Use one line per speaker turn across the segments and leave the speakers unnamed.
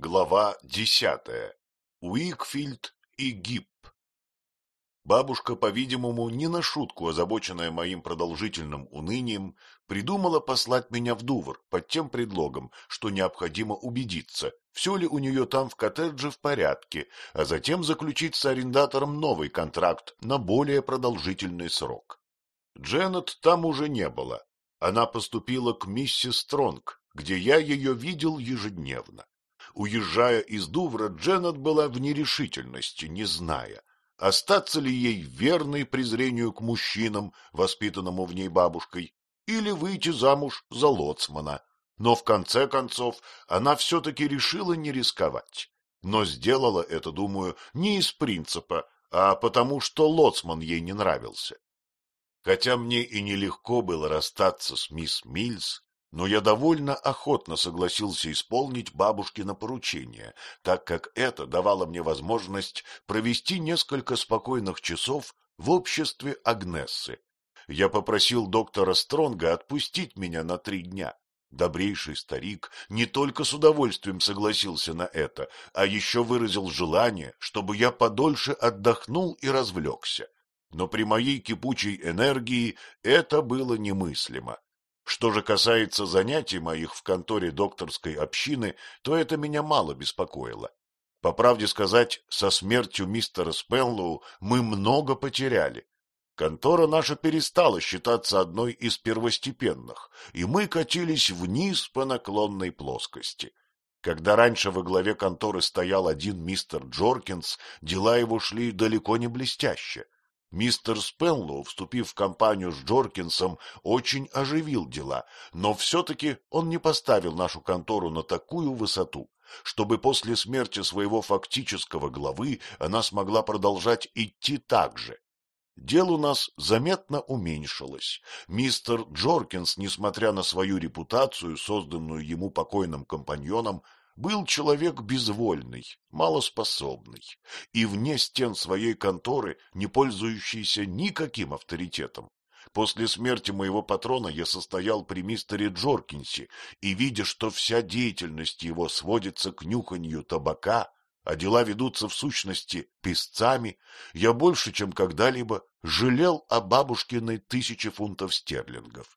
Глава десятая. Уикфилд и Гипп. Бабушка, по-видимому, не на шутку озабоченная моим продолжительным унынием, придумала послать меня в Дувр под тем предлогом, что необходимо убедиться, все ли у нее там в коттедже в порядке, а затем заключить с арендатором новый контракт на более продолжительный срок. Дженнет там уже не было. Она поступила к миссис Стронг, где я ее видел ежедневно. Уезжая из Дувра, Дженнет была в нерешительности, не зная, остаться ли ей верной презрению к мужчинам, воспитанному в ней бабушкой, или выйти замуж за лоцмана. Но в конце концов она все-таки решила не рисковать. Но сделала это, думаю, не из принципа, а потому что лоцман ей не нравился. Хотя мне и нелегко было расстаться с мисс Мильс, но я довольно охотно согласился исполнить бабушкино поручение, так как это давало мне возможность провести несколько спокойных часов в обществе Агнессы. Я попросил доктора Стронга отпустить меня на три дня. Добрейший старик не только с удовольствием согласился на это, а еще выразил желание, чтобы я подольше отдохнул и развлекся. Но при моей кипучей энергии это было немыслимо. Что же касается занятий моих в конторе докторской общины, то это меня мало беспокоило. По правде сказать, со смертью мистера Спенлоу мы много потеряли. Контора наша перестала считаться одной из первостепенных, и мы катились вниз по наклонной плоскости. Когда раньше во главе конторы стоял один мистер Джоркинс, дела его шли далеко не блестяще. Мистер Спенлоу, вступив в компанию с Джоркинсом, очень оживил дела, но все-таки он не поставил нашу контору на такую высоту, чтобы после смерти своего фактического главы она смогла продолжать идти так же. Дело у нас заметно уменьшилось. Мистер Джоркинс, несмотря на свою репутацию, созданную ему покойным компаньоном, был человек безвольный, малоспособный и вне стен своей конторы, не пользующийся никаким авторитетом. После смерти моего патрона я состоял при мистере Джоркинсе, и, видя, что вся деятельность его сводится к нюханью табака, а дела ведутся в сущности песцами, я больше, чем когда-либо, жалел о бабушкиной тысяче фунтов стерлингов.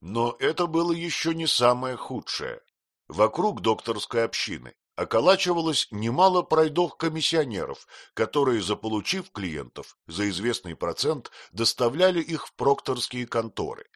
Но это было еще не самое худшее. Вокруг докторской общины околачивалось немало пройдох-комиссионеров, которые, заполучив клиентов, за известный процент доставляли их в прокторские конторы.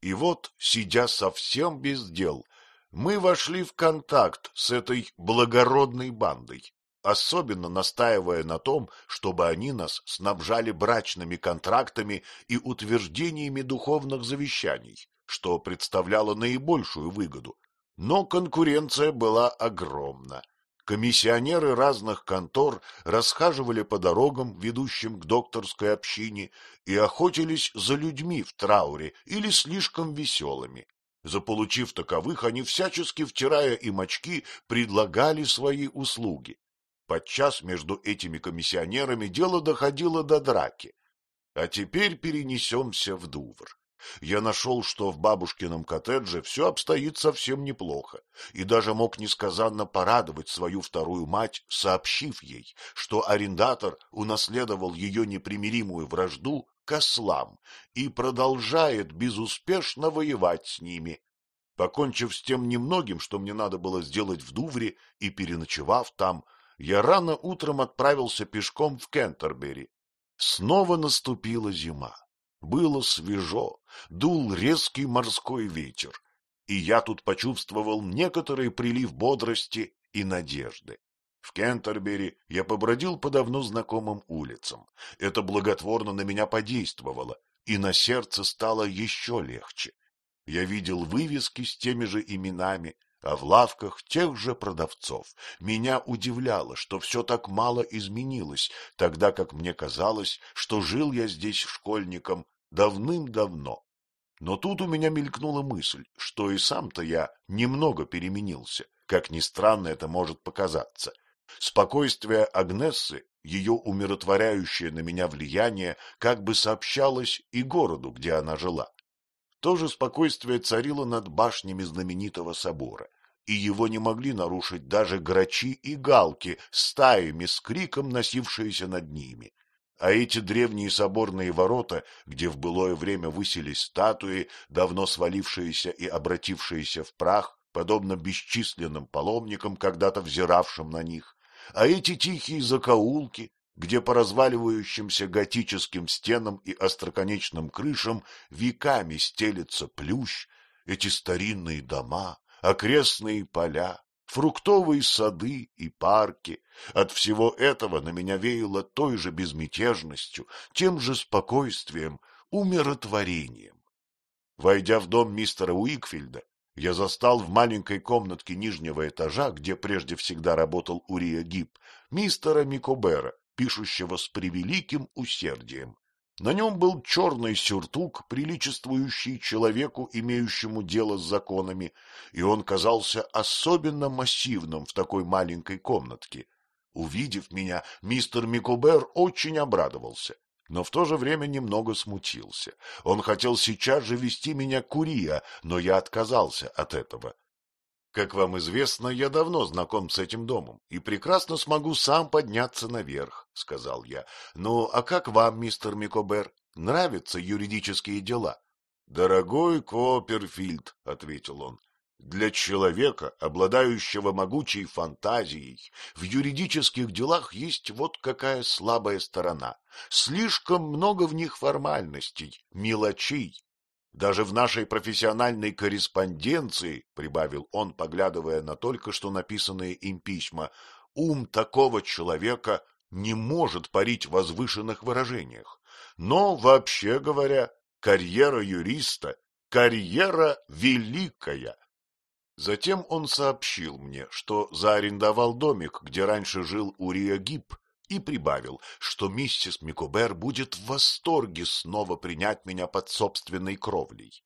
И вот, сидя совсем без дел, мы вошли в контакт с этой благородной бандой, особенно настаивая на том, чтобы они нас снабжали брачными контрактами и утверждениями духовных завещаний, что представляло наибольшую выгоду, но конкуренция была огромна. Комиссионеры разных контор расхаживали по дорогам, ведущим к докторской общине, и охотились за людьми в трауре или слишком веселыми. Заполучив таковых, они, всячески втирая им очки, предлагали свои услуги. Подчас между этими комиссионерами дело доходило до драки. А теперь перенесемся в Дувр я нашел, что в бабушкином коттедже все обстоит совсем неплохо, и даже мог несказанно порадовать свою вторую мать, сообщив ей, что арендатор унаследовал ее непримиримую вражду к ослам и продолжает безуспешно воевать с ними. Покончив с тем немногим, что мне надо было сделать в Дувре, и переночевав там, я рано утром отправился пешком в Кентербери. Снова наступила зима. Было свежо, дул резкий морской ветер, и я тут почувствовал некоторый прилив бодрости и надежды. В Кентербери я побродил по давно знакомым улицам. Это благотворно на меня подействовало, и на сердце стало еще легче. Я видел вывески с теми же именами, а в лавках тех же продавцов. Меня удивляло, что все так мало изменилось, тогда как мне казалось, что жил я здесь школьником давным-давно. Но тут у меня мелькнула мысль, что и сам-то я немного переменился, как ни странно это может показаться. Спокойствие Агнессы, ее умиротворяющее на меня влияние, как бы сообщалось и городу, где она жила. То же спокойствие царило над башнями знаменитого собора, и его не могли нарушить даже грачи и галки, стаями с криком носившиеся над ними. А эти древние соборные ворота, где в былое время высились статуи, давно свалившиеся и обратившиеся в прах, подобно бесчисленным паломникам, когда-то взиравшим на них, а эти тихие закоулки, где по разваливающимся готическим стенам и остроконечным крышам веками стелется плющ, эти старинные дома, окрестные поля, фруктовые сады и парки. От всего этого на меня веяло той же безмятежностью, тем же спокойствием, умиротворением. Войдя в дом мистера Уикфилда, я застал в маленькой комнатке нижнего этажа, где прежде всегда работал Урия Гиб, мистера Микобера, пишущего с превеликим усердием. На нем был черный сюртук, приличествующий человеку, имеющему дело с законами, и он казался особенно массивным в такой маленькой комнатке. Увидев меня, мистер Микобер очень обрадовался, но в то же время немного смутился. Он хотел сейчас же вести меня к Курия, но я отказался от этого. Как вам известно, я давно знаком с этим домом и прекрасно смогу сам подняться наверх, — сказал я. — Ну, а как вам, мистер Микобер, нравятся юридические дела? — Дорогой Копперфильд, — ответил он, — для человека, обладающего могучей фантазией, в юридических делах есть вот какая слабая сторона. Слишком много в них формальностей, мелочей, даже в нашей профессиональной корреспонденции, — прибавил он, поглядывая на только что написанные им письма, — ум такого человека не может парить в возвышенных выражениях. Но, вообще говоря, карьера юриста — карьера великая. Затем он сообщил мне, что заарендовал домик, где раньше жил Урия Гиб, и прибавил, что миссис Микобер будет в восторге снова принять меня под собственной кровлей.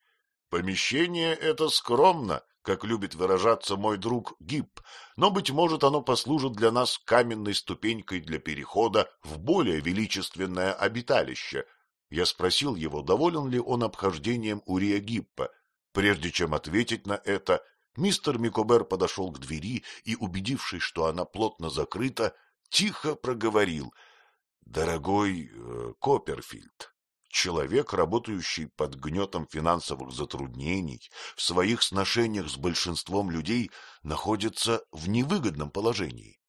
Помещение это скромно, как любит выражаться мой друг Гиб, но, быть может, оно послужит для нас каменной ступенькой для перехода в более величественное обиталище. Я спросил его, доволен ли он обхождением Урия Гиппа. Прежде чем ответить на это, мистер Микобер подошел к двери и, убедившись, что она плотно закрыта, тихо проговорил. — Дорогой э, Копперфильд, человек, работающий под гнетом финансовых затруднений, в своих сношениях с большинством людей находится в невыгодном положении.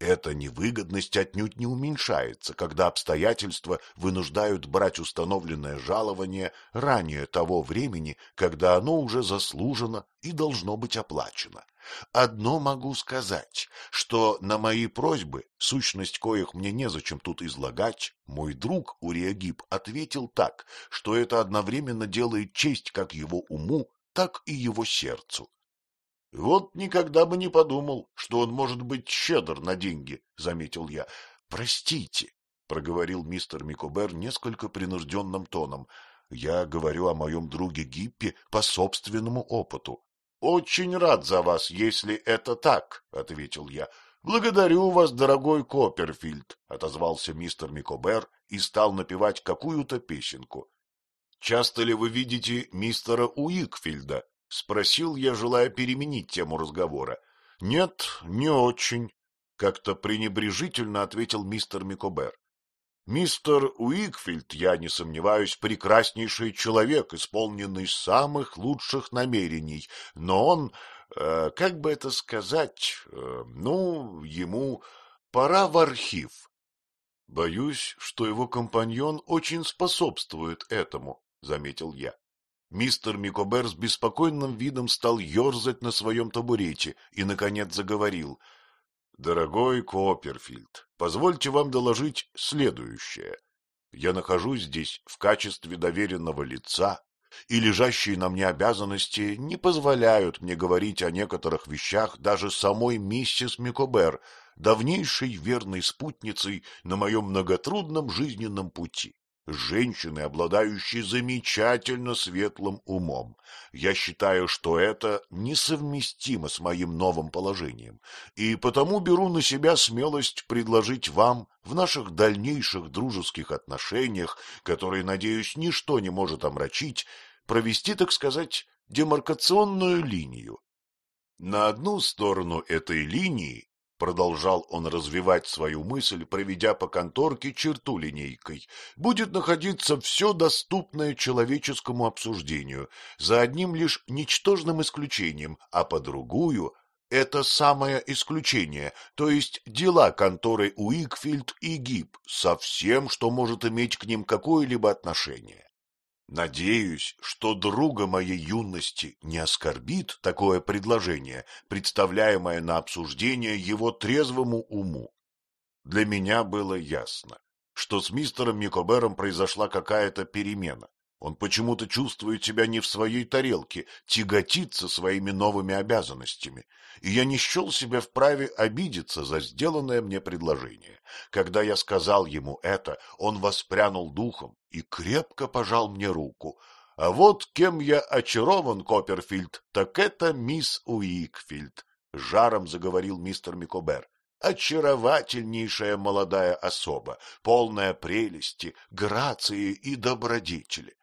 Эта невыгодность отнюдь не уменьшается, когда обстоятельства вынуждают брать установленное жалование ранее того времени, когда оно уже заслужено и должно быть оплачено. Одно могу сказать, что на мои просьбы, сущность коих мне незачем тут излагать, мой друг Уриагиб ответил так, что это одновременно делает честь как его уму, так и его сердцу. — Вот никогда бы не подумал, что он может быть щедр на деньги, — заметил я. — Простите, — проговорил мистер Микобер несколько принужденным тоном. — Я говорю о моем друге Гиппе по собственному опыту. — Очень рад за вас, если это так, — ответил я. — Благодарю вас, дорогой Копперфильд, — отозвался мистер Микобер и стал напевать какую-то песенку. — Часто ли вы видите мистера Уикфильда? — спросил я, желая переменить тему разговора. — Нет, не очень, — как-то пренебрежительно ответил мистер Микобер. Мистер Уикфилд, я не сомневаюсь, прекраснейший человек, исполненный самых лучших намерений, но он, э, как бы это сказать, э, ну, ему пора в архив. Боюсь, что его компаньон очень способствует этому, — заметил я. Мистер Микобер с беспокойным видом стал ерзать на своем табурете и, наконец, заговорил — Дорогой Копперфильд, позвольте вам доложить следующее. Я нахожусь здесь в качестве доверенного лица, и лежащие на мне обязанности не позволяют мне говорить о некоторых вещах даже самой миссис Микобер, давнейшей верной спутницей на моем многотрудном жизненном пути женщины, обладающей замечательно светлым умом. Я считаю, что это несовместимо с моим новым положением, и потому беру на себя смелость предложить вам в наших дальнейших дружеских отношениях, которые, надеюсь, ничто не может омрачить, провести, так сказать, демаркационную линию. На одну сторону этой линии, продолжал он развивать свою мысль, проведя по конторке черту линейкой, будет находиться все доступное человеческому обсуждению, за одним лишь ничтожным исключением, а по другую это самое исключение, то есть дела конторы Уикфилд и Гиб, со всем, что может иметь к ним какое-либо отношение. Надеюсь, что друга моей юности не оскорбит такое предложение, представляемое на обсуждение его трезвому уму. Для меня было ясно, что с мистером Микобером произошла какая-то перемена. Он почему-то чувствует себя не в своей тарелке, тяготится своими новыми обязанностями, и я не счел себя вправе обидеться за сделанное мне предложение. Когда я сказал ему это, он воспрянул духом и крепко пожал мне руку. А вот кем я очарован, Копперфильд, так это мисс Уикфилд, — жаром заговорил мистер Микобер. Очаровательнейшая молодая особа, полная прелести, грации и добродетели.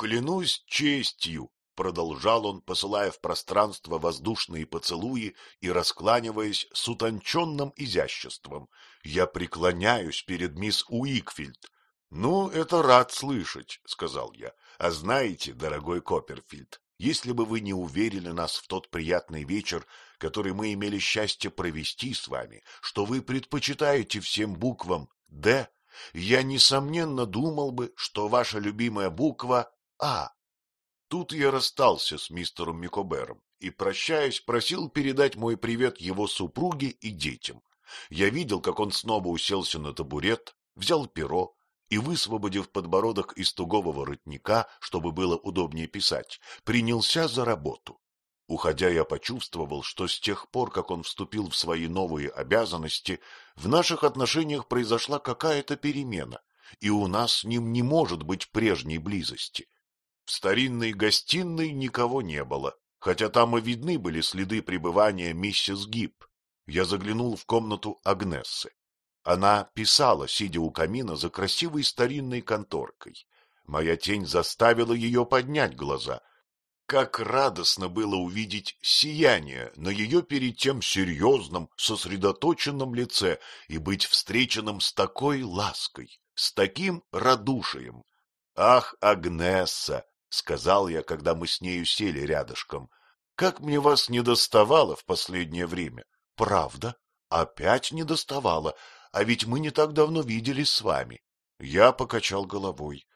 Клянусь честью, продолжал он, посылая в пространство воздушные поцелуи и раскланиваясь с утонченным изяществом. Я преклоняюсь перед мисс Уикфилд. Ну, это рад слышать, сказал я. А знаете, дорогой Копперфильд, если бы вы не уверили нас в тот приятный вечер, который мы имели счастье провести с вами, что вы предпочитаете всем буквам «Д», я, несомненно, думал бы, что ваша любимая буква а. Тут я расстался с мистером Микобером и, прощаясь, просил передать мой привет его супруге и детям. Я видел, как он снова уселся на табурет, взял перо и, высвободив подбородок из тугого воротника, чтобы было удобнее писать, принялся за работу. Уходя, я почувствовал, что с тех пор, как он вступил в свои новые обязанности, в наших отношениях произошла какая-то перемена, и у нас с ним не может быть прежней близости. В старинной гостиной никого не было, хотя там и видны были следы пребывания миссис Гиб. Я заглянул в комнату Агнессы. Она писала, сидя у камина за красивой старинной конторкой. Моя тень заставила ее поднять глаза. Как радостно было увидеть сияние на ее перед тем серьезном, сосредоточенном лице и быть встреченным с такой лаской, с таким радушием. Ах, Агнесса, — сказал я, когда мы с нею сели рядышком. — Как мне вас не доставало в последнее время. — Правда? Опять не доставало, а ведь мы не так давно виделись с вами. Я покачал головой.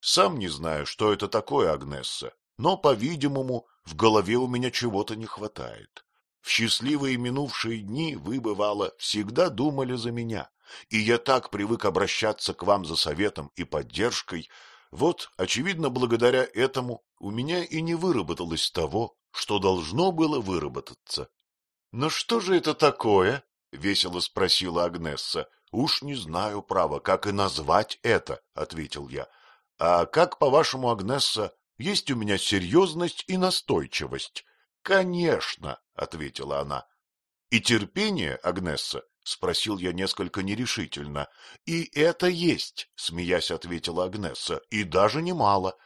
Сам не знаю, что это такое, Агнесса, но, по-видимому, в голове у меня чего-то не хватает. В счастливые минувшие дни вы, бывало, всегда думали за меня, и я так привык обращаться к вам за советом и поддержкой, вот, очевидно, благодаря этому у меня и не выработалось того, что должно было выработаться. — Но что же это такое? — весело спросила Агнесса. — Уж не знаю, право, как и назвать это, — ответил я. — А как, по-вашему, Агнесса, есть у меня серьезность и настойчивость? — Конечно, — ответила она. — И терпение, Агнесса, — спросил я несколько нерешительно. — И это есть, — смеясь ответила Агнесса, — и даже немало.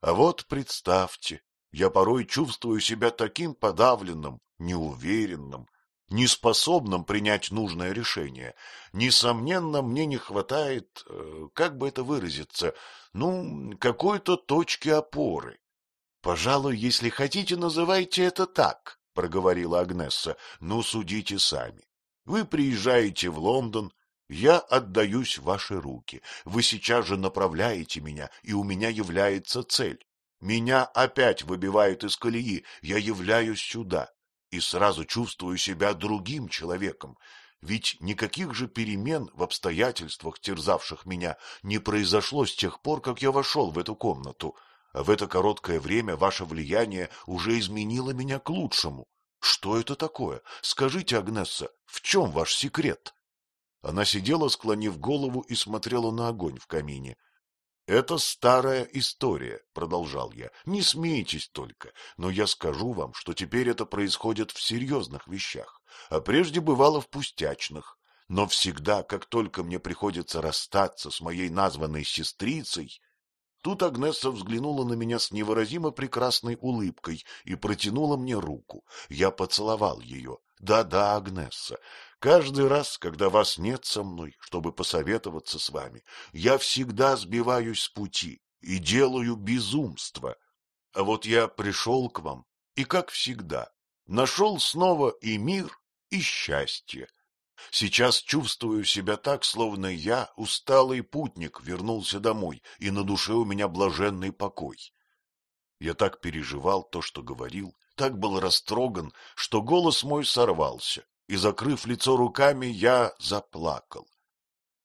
А вот представьте, я порой чувствую себя таким подавленным, неуверенным, неспособным принять нужное решение. Несомненно, мне не хватает, э, как бы это выразиться, ну, какой-то точки опоры. — Пожалуй, если хотите, называйте это так, — проговорила Агнесса, — ну, судите сами. Вы приезжаете в Лондон, я отдаюсь в ваши руки. Вы сейчас же направляете меня, и у меня является цель. Меня опять выбивают из колеи, я являюсь сюда. И сразу чувствую себя другим человеком. Ведь никаких же перемен в обстоятельствах, терзавших меня, не произошло с тех пор, как я вошел в эту комнату. В это короткое время ваше влияние уже изменило меня к лучшему. Что это такое? Скажите, Агнесса, в чем ваш секрет? Она сидела, склонив голову, и смотрела на огонь в камине. — Это старая история, — продолжал я. — Не смейтесь только, но я скажу вам, что теперь это происходит в серьезных вещах, а прежде бывало в пустячных. Но всегда, как только мне приходится расстаться с моей названной сестрицей... Тут Агнесса взглянула на меня с невыразимо прекрасной улыбкой и протянула мне руку. Я поцеловал ее. Да-да, Агнесса, каждый раз, когда вас нет со мной, чтобы посоветоваться с вами, я всегда сбиваюсь с пути и делаю безумство. А вот я пришел к вам, и, как всегда, нашел снова и мир, и счастье. Сейчас чувствую себя так, словно я, усталый путник, вернулся домой, и на душе у меня блаженный покой. Я так переживал то, что говорил, так был растроган, что голос мой сорвался, и, закрыв лицо руками, я заплакал.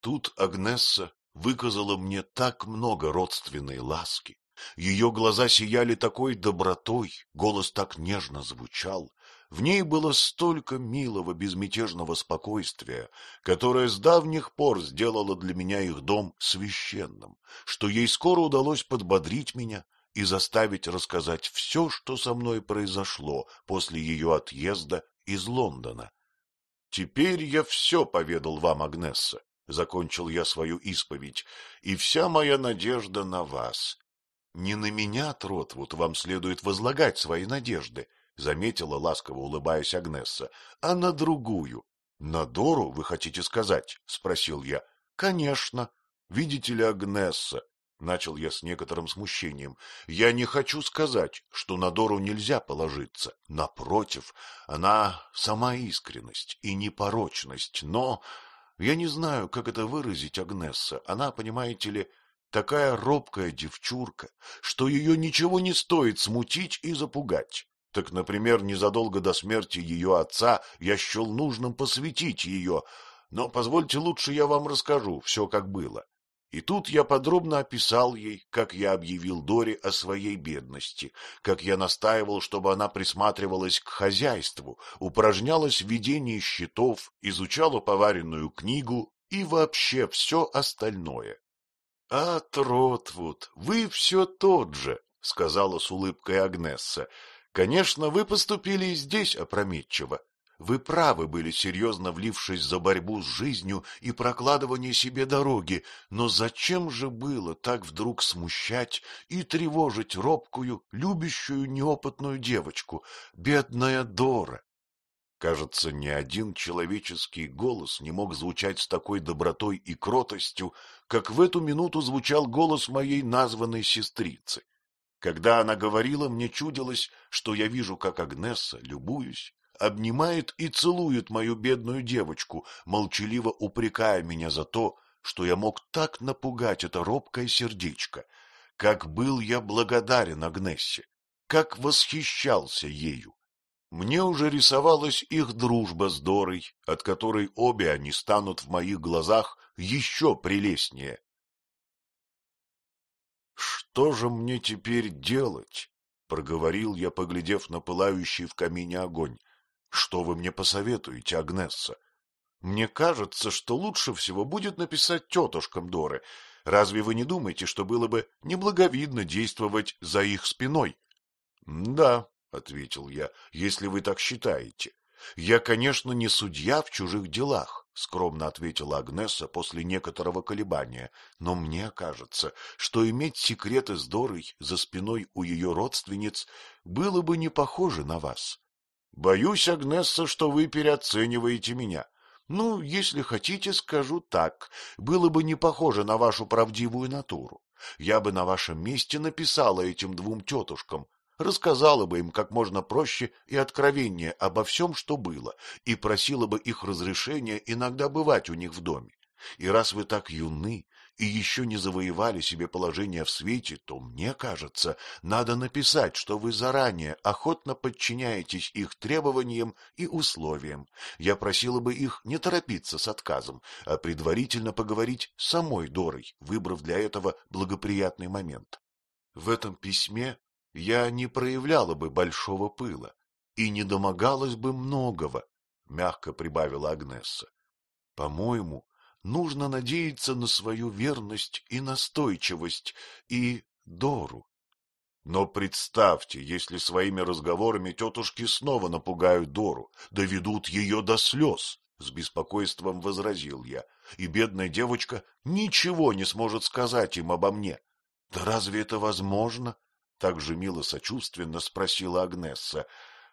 Тут Агнесса выказала мне так много родственной ласки. Ее глаза сияли такой добротой, голос так нежно звучал. В ней было столько милого, безмятежного спокойствия, которое с давних пор сделало для меня их дом священным, что ей скоро удалось подбодрить меня и заставить рассказать все, что со мной произошло после ее отъезда из Лондона. — Теперь я все поведал вам, Агнесса, — закончил я свою исповедь, — и вся моя надежда на вас. Не на меня, Тротвуд, вам следует возлагать свои надежды, — заметила, ласково улыбаясь Агнесса, — а на другую. — На Дору, вы хотите сказать? — спросил я. — Конечно. Видите ли, Агнесса, Начал я с некоторым смущением. Я не хочу сказать, что на Дору нельзя положиться. Напротив, она сама искренность и непорочность. Но я не знаю, как это выразить, Агнесса. Она, понимаете ли, такая робкая девчурка, что ее ничего не стоит смутить и запугать. Так, например, незадолго до смерти ее отца я счел нужным посвятить ее, но позвольте лучше я вам расскажу все, как было. И тут я подробно описал ей, как я объявил Доре о своей бедности, как я настаивал, чтобы она присматривалась к хозяйству, упражнялась в ведении счетов, изучала поваренную книгу и вообще все остальное. — А, Тротвуд, вы все тот же, — сказала с улыбкой Агнесса. — Конечно, вы поступили и здесь опрометчиво. Вы правы были, серьезно влившись за борьбу с жизнью и прокладывание себе дороги, но зачем же было так вдруг смущать и тревожить робкую, любящую неопытную девочку, бедная Дора? Кажется, ни один человеческий голос не мог звучать с такой добротой и кротостью, как в эту минуту звучал голос моей названной сестрицы. Когда она говорила, мне чудилось, что я вижу, как Агнесса, любуюсь, обнимает и целует мою бедную девочку, молчаливо упрекая меня за то, что я мог так напугать это робкое сердечко. Как был я благодарен Агнессе, как восхищался ею. Мне уже рисовалась их дружба с Дорой, от которой обе они станут в моих глазах еще прелестнее. Что же мне теперь делать? — проговорил я, поглядев на пылающий в камине огонь. Что вы мне посоветуете, Агнесса? Мне кажется, что лучше всего будет написать тетушкам Доры. Разве вы не думаете, что было бы неблаговидно действовать за их спиной? — Да, — ответил я, — если вы так считаете. Я, конечно, не судья в чужих делах, — скромно ответила Агнеса после некоторого колебания, но мне кажется, что иметь секреты с Дорой за спиной у ее родственниц было бы не похоже на вас. Боюсь, Агнесса, что вы переоцениваете меня. Ну, если хотите, скажу так. Было бы не похоже на вашу правдивую натуру. Я бы на вашем месте написала этим двум тетушкам, рассказала бы им как можно проще и откровеннее обо всем, что было, и просила бы их разрешения иногда бывать у них в доме. И раз вы так юны и еще не завоевали себе положение в свете, то, мне кажется, надо написать, что вы заранее охотно подчиняетесь их требованиям и условиям. Я просила бы их не торопиться с отказом, а предварительно поговорить с самой Дорой, выбрав для этого благоприятный момент. В этом письме я не проявляла бы большого пыла и не домогалась бы многого, — мягко прибавила Агнесса. По-моему, нужно надеяться на свою верность и настойчивость, и Дору. Но представьте, если своими разговорами тетушки снова напугают Дору, доведут ее до слез, — с беспокойством возразил я, — и бедная девочка ничего не сможет сказать им обо мне. Да разве это возможно? Так же мило сочувственно спросила Агнесса.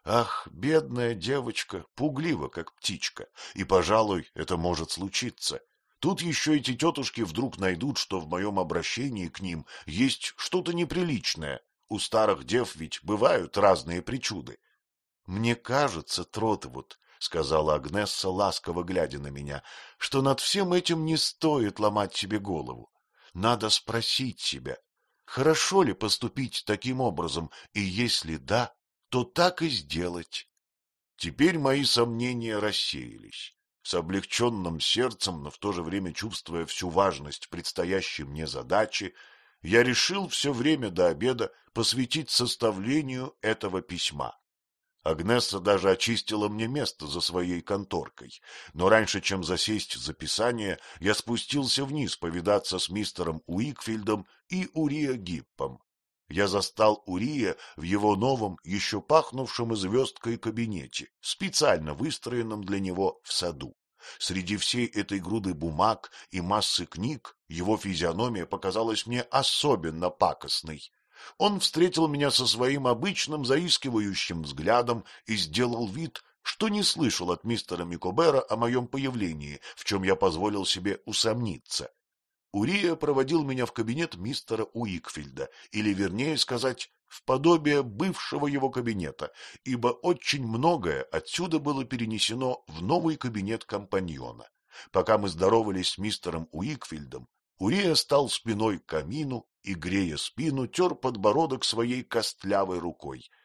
Ах, бедная девочка, пуглива, как птичка, и, пожалуй, это может случиться. Тут еще эти тетушки вдруг найдут, что в моем обращении к ним есть что-то неприличное. У старых дев ведь бывают разные причуды. — Мне кажется, Тротвуд, — сказала Агнесса, ласково глядя на меня, — что над всем этим не стоит ломать себе голову. Надо спросить себя, хорошо ли поступить таким образом, и если да, то так и сделать. Теперь мои сомнения рассеялись. С облегченным сердцем, но в то же время чувствуя всю важность предстоящей мне задачи, я решил все время до обеда посвятить составлению этого письма. Агнесса даже очистила мне место за своей конторкой, но раньше, чем засесть за писание, я спустился вниз повидаться с мистером Уикфилдом и Урия Гиппом. Я застал Урия в его новом, еще пахнувшем звездкой кабинете, специально выстроенном для него в саду. Среди всей этой груды бумаг и массы книг его физиономия показалась мне особенно пакостной. Он встретил меня со своим обычным заискивающим взглядом и сделал вид, что не слышал от мистера Микобера о моем появлении, в чем я позволил себе усомниться. Урия проводил меня в кабинет мистера Уикфильда, или, вернее сказать, в подобие бывшего его кабинета, ибо очень многое отсюда было перенесено в новый кабинет компаньона. Пока мы здоровались с мистером Уикфильдом, Урия стал спиной к камину и, грея спину, тер подбородок своей костлявой рукой. —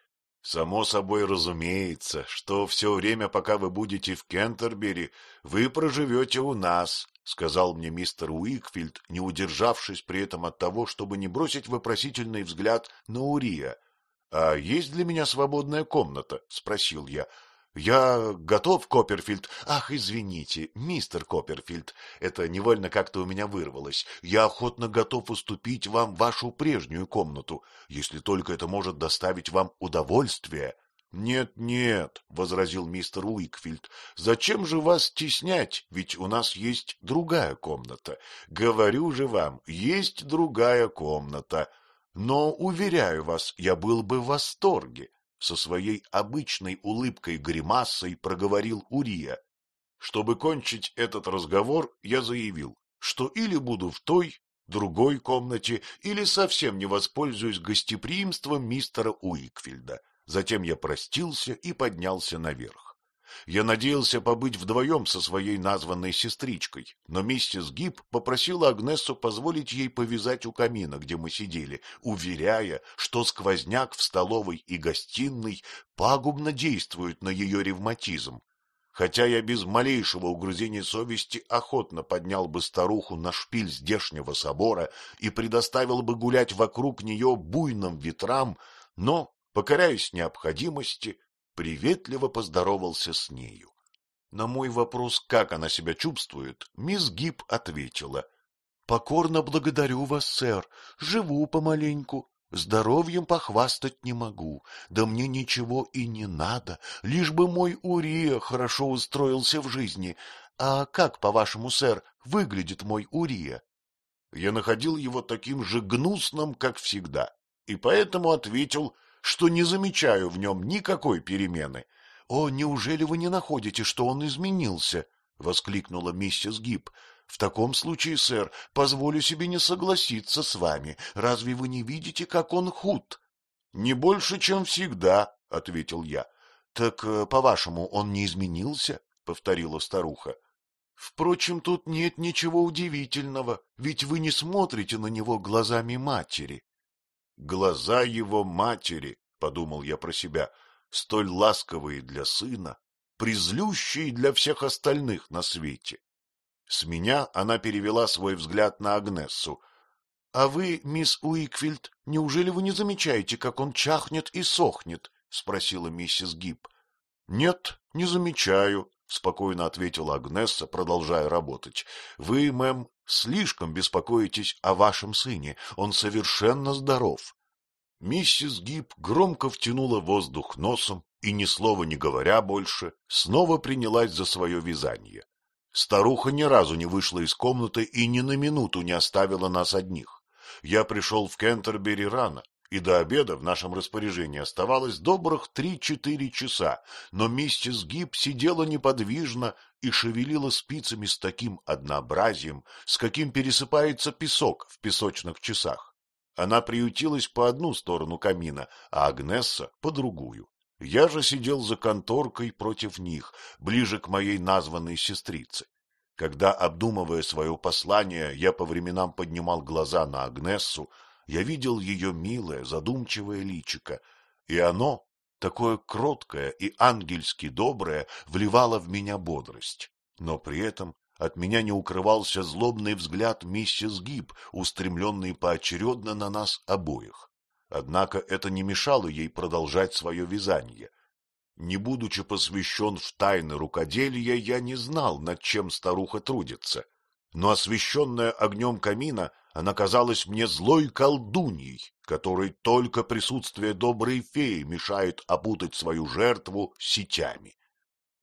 Само собой разумеется, что все время, пока вы будете в Кентербери, вы проживете у нас, — сказал мне мистер Уикфилд, не удержавшись при этом от того, чтобы не бросить вопросительный взгляд на Урия. — А есть для меня свободная комната? — спросил я. Я готов, Копперфильд. Ах, извините, мистер Копперфильд, это невольно как-то у меня вырвалось. Я охотно готов уступить вам вашу прежнюю комнату, если только это может доставить вам удовольствие. Нет, нет, возразил мистер Уикфилд. Зачем же вас стеснять? Ведь у нас есть другая комната. Говорю же вам, есть другая комната. Но, уверяю вас, я был бы в восторге со своей обычной улыбкой-гримасой проговорил Урия. Чтобы кончить этот разговор, я заявил, что или буду в той, другой комнате, или совсем не воспользуюсь гостеприимством мистера Уикфилда. Затем я простился и поднялся наверх. Я надеялся побыть вдвоем со своей названной сестричкой, но миссис Гиб попросила Агнесу позволить ей повязать у камина, где мы сидели, уверяя, что сквозняк в столовой и гостиной пагубно действует на ее ревматизм. Хотя я без малейшего угрызения совести охотно поднял бы старуху на шпиль здешнего собора и предоставил бы гулять вокруг нее буйным ветрам, но, покоряясь необходимости, приветливо поздоровался с нею. На мой вопрос, как она себя чувствует, мисс Гиб ответила. — Покорно благодарю вас, сэр. Живу помаленьку. Здоровьем похвастать не могу. Да мне ничего и не надо, лишь бы мой Урия хорошо устроился в жизни. А как, по-вашему, сэр, выглядит мой Урия? Я находил его таким же гнусным, как всегда, и поэтому ответил, что не замечаю в нем никакой перемены. — О, неужели вы не находите, что он изменился? — воскликнула миссис Гиб. — В таком случае, сэр, позволю себе не согласиться с вами. Разве вы не видите, как он худ? — Не больше, чем всегда, — ответил я. — Так, э, по-вашему, он не изменился? — повторила старуха. — Впрочем, тут нет ничего удивительного, ведь вы не смотрите на него глазами матери. Глаза его матери, — подумал я про себя, — столь ласковые для сына, призлющие для всех остальных на свете. С меня она перевела свой взгляд на Агнессу. — А вы, мисс Уикфилд, неужели вы не замечаете, как он чахнет и сохнет? — спросила миссис Гиб. — Нет, не замечаю, — спокойно ответила Агнесса, продолжая работать. — Вы, мэм, слишком беспокоитесь о вашем сыне. Он совершенно здоров. Миссис Гиб громко втянула воздух носом и, ни слова не говоря больше, снова принялась за свое вязание. Старуха ни разу не вышла из комнаты и ни на минуту не оставила нас одних. Я пришел в Кентербери рано, и до обеда в нашем распоряжении оставалось добрых три-четыре часа, но миссис Гиб сидела неподвижно и шевелила спицами с таким однообразием, с каким пересыпается песок в песочных часах. Она приютилась по одну сторону камина, а Агнесса — по другую. Я же сидел за конторкой против них, ближе к моей названной сестрице. Когда, обдумывая свое послание, я по временам поднимал глаза на Агнессу, я видел ее милое, задумчивое личико, и оно, такое кроткое и ангельски доброе, вливало в меня бодрость. Но при этом от меня не укрывался злобный взгляд миссис Гиб, устремленный поочередно на нас обоих. Однако это не мешало ей продолжать свое вязание. Не будучи посвящен в тайны рукоделия, я не знал, над чем старуха трудится. Но освещенная огнем камина, она казалась мне злой колдуньей, которой только присутствие доброй феи мешает опутать свою жертву сетями.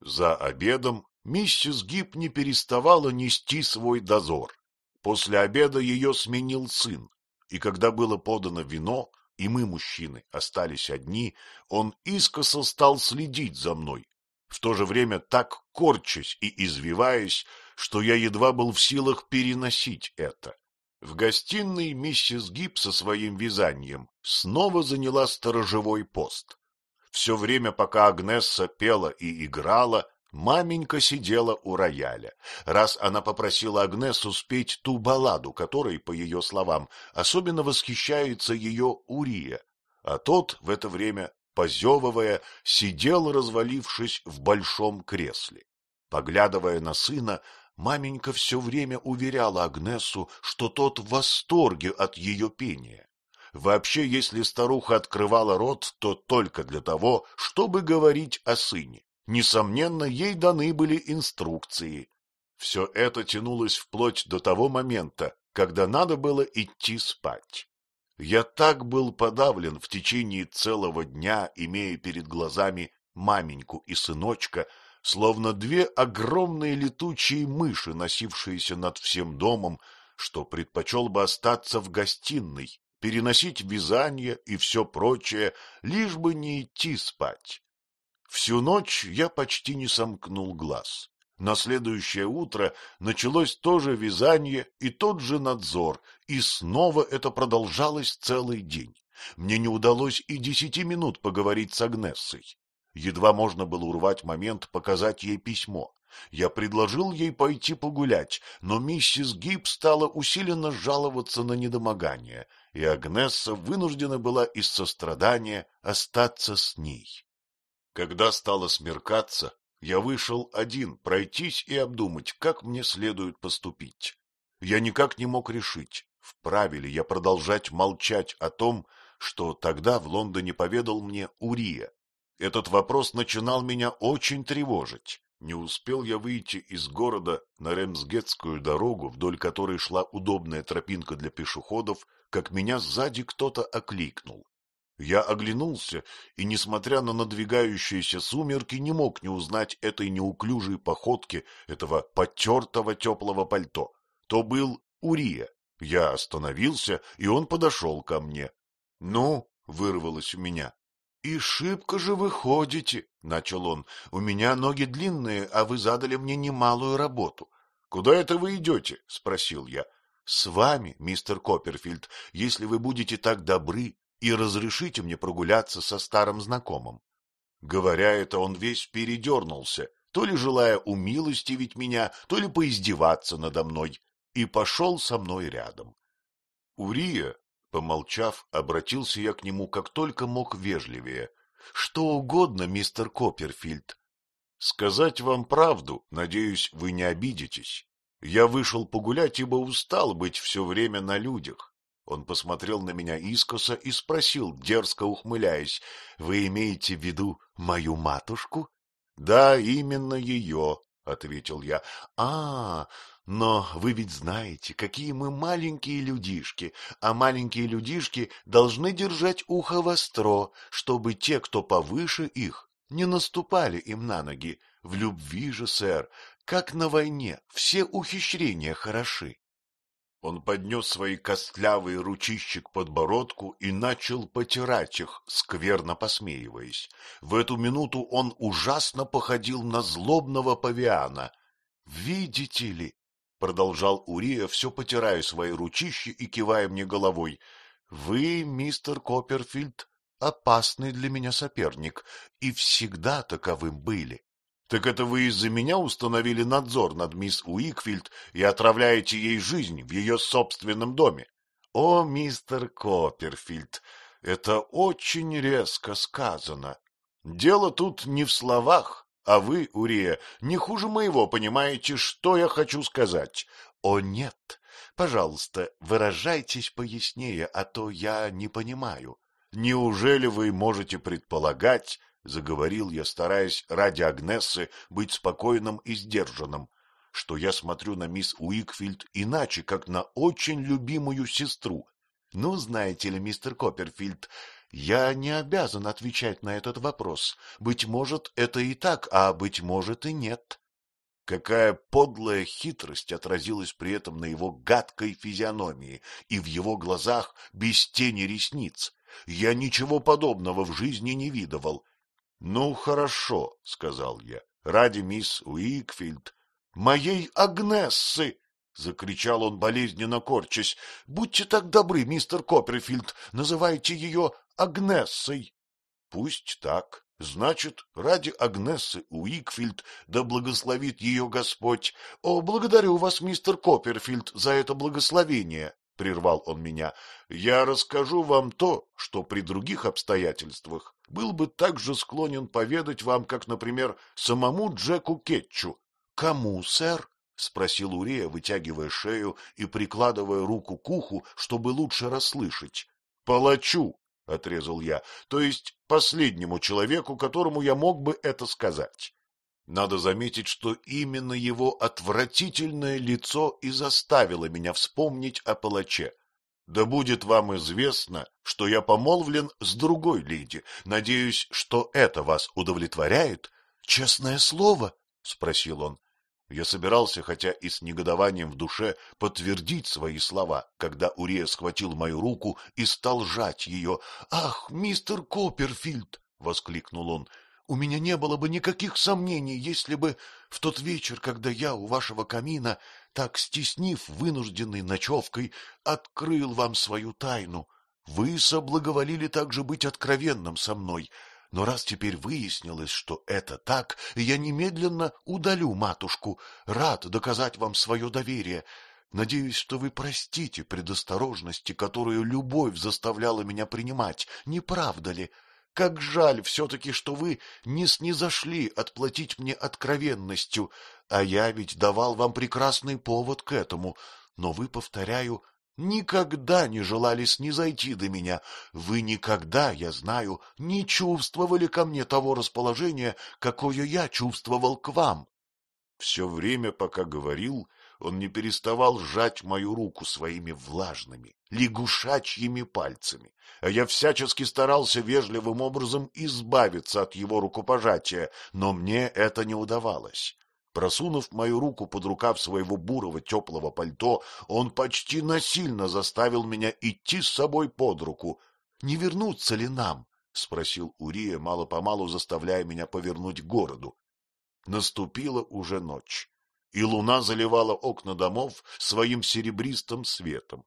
За обедом миссис Гиб не переставала нести свой дозор. После обеда ее сменил сын, и когда было подано вино, и мы, мужчины, остались одни, он искоса стал следить за мной, в то же время так корчась и извиваясь, что я едва был в силах переносить это. В гостиной миссис Гиб со своим вязанием снова заняла сторожевой пост. Все время, пока Агнесса пела и играла, маменька сидела у рояля. Раз она попросила Агнесу спеть ту балладу, которой, по ее словам, особенно восхищается ее Урия, а тот в это время, позевывая, сидел, развалившись в большом кресле. Поглядывая на сына, маменька все время уверяла Агнесу, что тот в восторге от ее пения. Вообще, если старуха открывала рот, то только для того, чтобы говорить о сыне. Несомненно, ей даны были инструкции. Все это тянулось вплоть до того момента, когда надо было идти спать. Я так был подавлен в течение целого дня, имея перед глазами маменьку и сыночка, словно две огромные летучие мыши, носившиеся над всем домом, что предпочел бы остаться в гостиной, переносить вязание и все прочее, лишь бы не идти спать. Всю ночь я почти не сомкнул глаз. На следующее утро началось то же вязание и тот же надзор, и снова это продолжалось целый день. Мне не удалось и десяти минут поговорить с Агнессой. Едва можно было урвать момент показать ей письмо. Я предложил ей пойти погулять, но миссис Гиб стала усиленно жаловаться на недомогание, и Агнесса вынуждена была из сострадания остаться с ней. Когда стало смеркаться, я вышел один пройтись и обдумать, как мне следует поступить. Я никак не мог решить, вправе ли я продолжать молчать о том, что тогда в Лондоне поведал мне Урия, этот вопрос начинал меня очень тревожить. Не успел я выйти из города на Ремсгетскую дорогу, вдоль которой шла удобная тропинка для пешеходов, как меня сзади кто-то окликнул. Я оглянулся и, несмотря на надвигающиеся сумерки, не мог не узнать этой неуклюжей походки, этого потертого теплого пальто. То был Урия. Я остановился, и он подошел ко мне. — Ну, — вырвалось у меня, — И шибко же вы ходите, — начал он. — У меня ноги длинные, а вы задали мне немалую работу. — Куда это вы идете? — спросил я. — С вами, мистер Копперфильд, если вы будете так добры и разрешите мне прогуляться со старым знакомым. Говоря это, он весь передернулся, то ли желая умилостивить меня, то ли поиздеваться надо мной, и пошел со мной рядом. Урия Помолчав, обратился я к нему как только мог вежливее. — Что угодно, мистер Копперфильд. — Сказать вам правду, надеюсь, вы не обидитесь. Я вышел погулять, ибо устал быть все время на людях. Он посмотрел на меня искоса и спросил, дерзко ухмыляясь, — Вы имеете в виду мою матушку? — Да, именно ее, — ответил я. — А, но вы ведь знаете, какие мы маленькие людишки, а маленькие людишки должны держать ухо востро, чтобы те, кто повыше их, не наступали им на ноги. В любви же, сэр, как на войне, все ухищрения хороши. Он поднес свои костлявые ручищи к подбородку и начал потирать их, скверно посмеиваясь. В эту минуту он ужасно походил на злобного павиана. — Видите ли, — продолжал Урия, все потирая свои ручищи и кивая мне головой, — вы, мистер Копперфильд, опасный для меня соперник, и всегда таковым были. Так это вы из-за меня установили надзор над мисс Уикфилд и отравляете ей жизнь в ее собственном доме? О, мистер Копперфильд, это очень резко сказано. Дело тут не в словах, а вы, Урия, не хуже моего понимаете, что я хочу сказать. О, нет, пожалуйста, выражайтесь пояснее, а то я не понимаю. Неужели вы можете предполагать, — заговорил я, стараясь ради Агнессы быть спокойным и сдержанным, — что я смотрю на мисс Уикфилд иначе, как на очень любимую сестру. Ну, знаете ли, мистер Копперфильд, я не обязан отвечать на этот вопрос. Быть может, это и так, а быть может и нет. Какая подлая хитрость отразилась при этом на его гадкой физиономии и в его глазах без тени ресниц. Я ничего подобного в жизни не видывал. — Ну, хорошо, — сказал я, — ради мисс Уикфилд. — Моей Агнессы! — закричал он, болезненно корчась. — Будьте так добры, мистер Копперфильд, называйте ее Агнессой. — Пусть так. Значит, ради Агнессы Уикфилд, да благословит ее Господь. О, благодарю вас, мистер Копперфильд, за это благословение. — прервал он меня, — я расскажу вам то, что при других обстоятельствах был бы так же склонен поведать вам, как, например, самому Джеку Кетчу. — Кому, сэр? — спросил Урия, вытягивая шею и прикладывая руку к уху, чтобы лучше расслышать. — Палачу, — отрезал я, — то есть последнему человеку, которому я мог бы это сказать. Надо заметить, что именно его отвратительное лицо и заставило меня вспомнить о палаче. Да будет вам известно, что я помолвлен с другой леди. Надеюсь, что это вас удовлетворяет? — Честное слово? — спросил он. Я собирался, хотя и с негодованием в душе, подтвердить свои слова, когда Урия схватил мою руку и стал жать ее. — Ах, мистер Копперфильд! — воскликнул он. У меня не было бы никаких сомнений, если бы в тот вечер, когда я у вашего камина, так стеснив вынужденной ночевкой, открыл вам свою тайну. Вы соблаговолили также быть откровенным со мной, но раз теперь выяснилось, что это так, я немедленно удалю матушку, рад доказать вам свое доверие. Надеюсь, что вы простите предосторожности, которую любовь заставляла меня принимать, не правда ли? — как жаль все-таки, что вы не снизошли отплатить мне откровенностью, а я ведь давал вам прекрасный повод к этому. Но вы, повторяю, никогда не желали снизойти до меня. Вы никогда, я знаю, не чувствовали ко мне того расположения, какое я чувствовал к вам. Все время, пока говорил, он не переставал сжать мою руку своими влажными, лягушачьими пальцами, а я всячески старался вежливым образом избавиться от его рукопожатия, но мне это не удавалось. Просунув мою руку под рукав своего бурого теплого пальто, он почти насильно заставил меня идти с собой под руку. — Не вернуться ли нам? — спросил Урия, мало-помалу заставляя меня повернуть к городу. Наступила уже ночь и луна заливала окна домов своим серебристым светом.